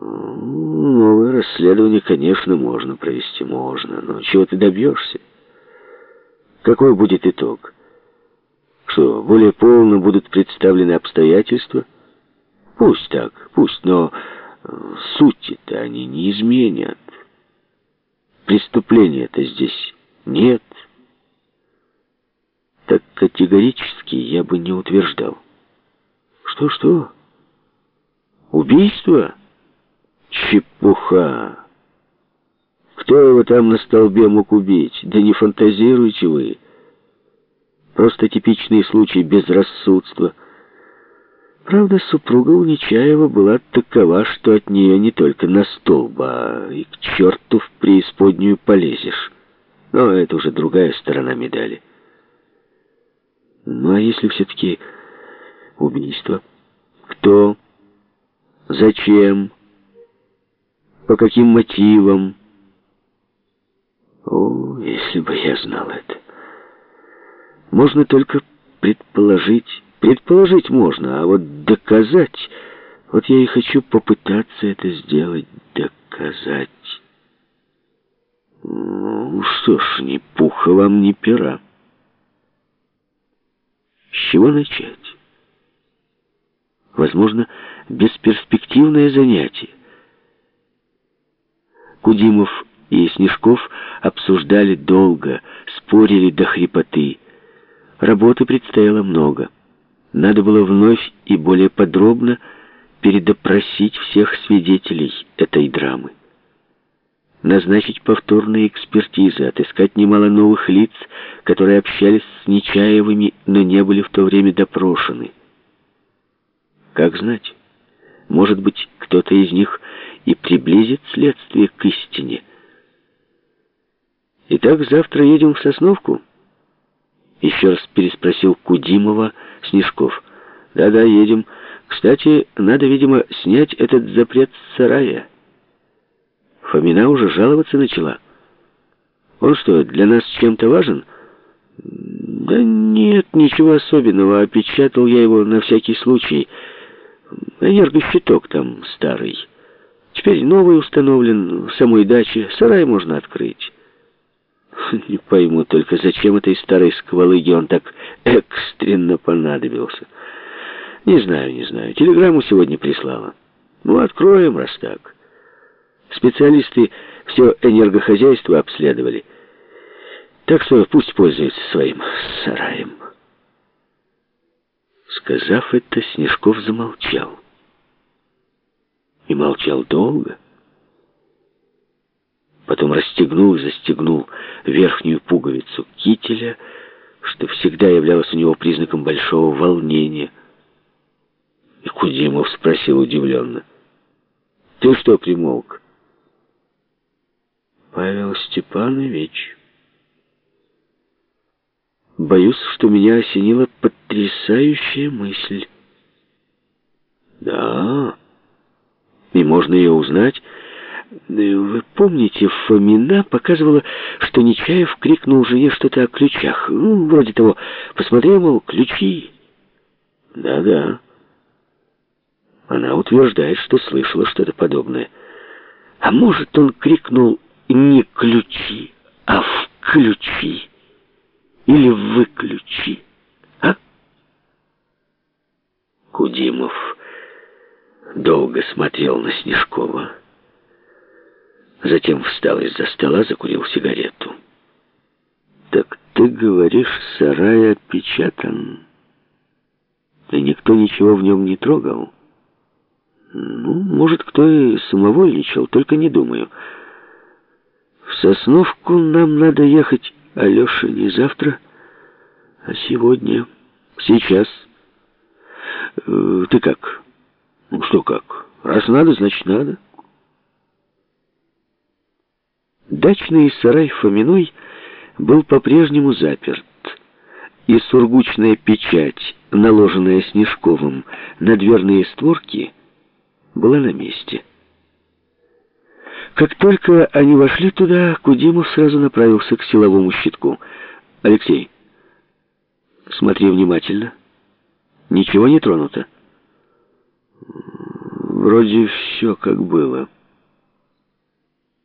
Новое расследование, конечно, можно провести, можно. Но чего ты добьешься? Какой будет итог? Что, более полно будут представлены обстоятельства? Пусть так, пусть, но сути-то они не изменят. Преступления-то здесь нет. Так категорически я бы не утверждал. Что-что? Убийство? Чепуха. Кто его там на столбе мог убить? Да не фантазируйте вы. Просто типичный случай безрассудства. Правда, супруга у Нечаева была такова, что от нее не только на столб, а и к черту в преисподнюю полезешь. Но это уже другая сторона медали. Ну а если все-таки убийство? Кто? Зачем? По каким мотивам? О, если бы я знал это. Можно только предположить. Предположить можно, а вот доказать... Вот я и хочу попытаться это сделать, доказать. Ну, что ж, ни пуха вам, ни пера. С чего начать? Возможно, бесперспективное занятие. Кудимов и Снежков обсуждали долго, спорили до хрипоты. Работы предстояло много. Надо было вновь и более подробно передопросить всех свидетелей этой драмы. Назначить повторные экспертизы, отыскать немало новых лиц, которые общались с Нечаевыми, но не были в то время допрошены. Как знать, может быть, кто-то из них и приблизит следствие к истине. «Итак, завтра едем в Сосновку?» Еще раз переспросил Кудимова Снежков. «Да-да, едем. Кстати, надо, видимо, снять этот запрет с сарая». Фомина уже жаловаться начала. «Он что, для нас чем-то важен?» «Да нет, ничего особенного. Опечатал я его на всякий случай. Энергощиток там старый». Теперь новый установлен в самой даче. Сарай можно открыть. Не пойму только, зачем этой старой сквалыге он так экстренно понадобился. Не знаю, не знаю. Телеграмму сегодня прислала. Ну, откроем, раз так. Специалисты все энергохозяйство обследовали. Так что пусть пользуется своим сараем. Сказав это, Снежков замолчал и молчал долго. Потом расстегнул и застегнул верхнюю пуговицу кителя, что всегда являлось у него признаком большого волнения. И Кудимов спросил удивленно. «Ты что примолк?» «Павел Степанович...» Боюсь, что меня осенила потрясающая мысль. «Да...» и можно ее узнать. Вы помните, Фомина показывала, что Нечаев крикнул жене что-то о ключах. Ну, вроде того, посмотрел, мол, ключи. Да-да. Она утверждает, что слышала что-то подобное. А может, он крикнул не ключи, а включи. Или выключи. А? Кудимов долго смотрел на Снежкова. Затем встал из-за стола, закурил сигарету. «Так ты говоришь, сарай опечатан, и никто ничего в нем не трогал?» «Ну, может, кто и самовольничал, только не думаю. В Сосновку нам надо ехать, Алеша, не завтра, а сегодня, сейчас. Э, ты как?» Ну что как? Раз надо, значит надо. Дачный сарай Фоминой был по-прежнему заперт, и сургучная печать, наложенная Снежковым на дверные створки, была на месте. Как только они вошли туда, Кудимов сразу направился к силовому щитку. «Алексей, смотри внимательно. Ничего не тронуто». Вроде все как было.